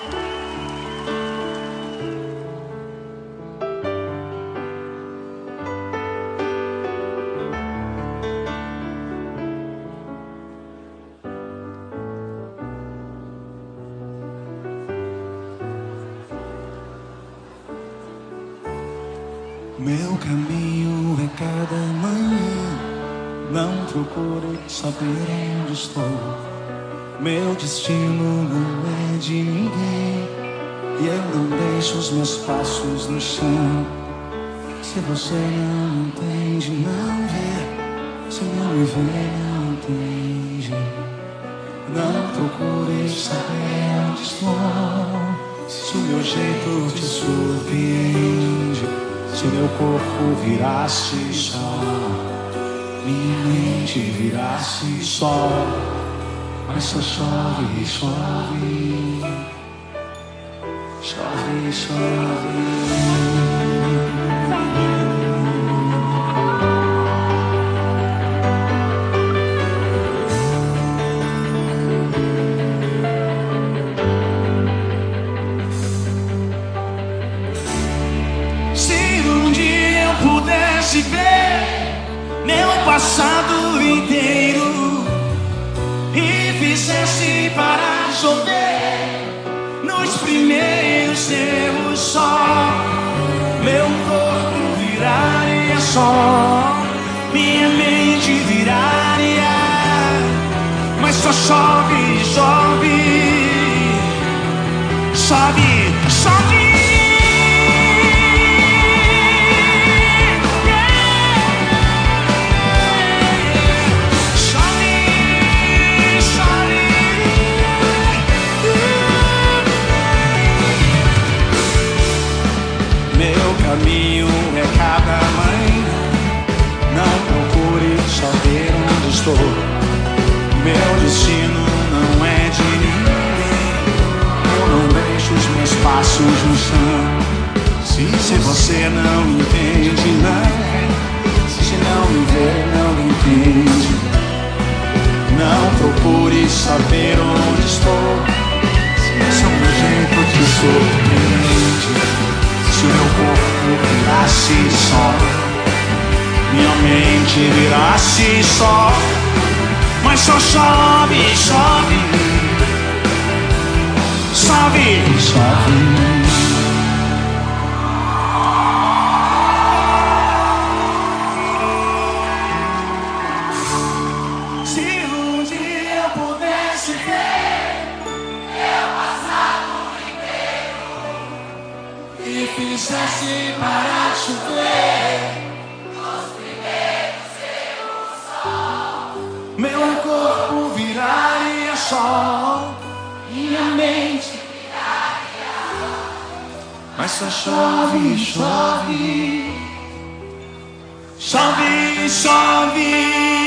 Meu caminho é cada manhã. Não procure saber onde estou. Meu destino não é de ninguém. E eu não deixo os meus passos no chão. Se você não entende, não vê. Se não me vê, não entende. Não procure saber onde estou. Se o meu jeito te surpreende. Se meu corpo virasse só, minha mente virasse só, só chove, chove, chove, chove. Se ver meu passado inteiro parar chover nos primeiros seus sol, meu corpo viraria só, minha mente viraria, mas só chove, chove, chove. Chove, estou. Meu destino não é de ninguém. Eu não deixo os meus passos no chão. Se, se você não entende, não. Se não me vê, não entende. Não procure saber onde estou. Se o meu jeito te surpreende. Se o meu corpo virasse só, minha mente virasse só, mas só chove, chove, chove, chove. Fizesse parar sol, minha mente mas só chove, chove, chove, chove.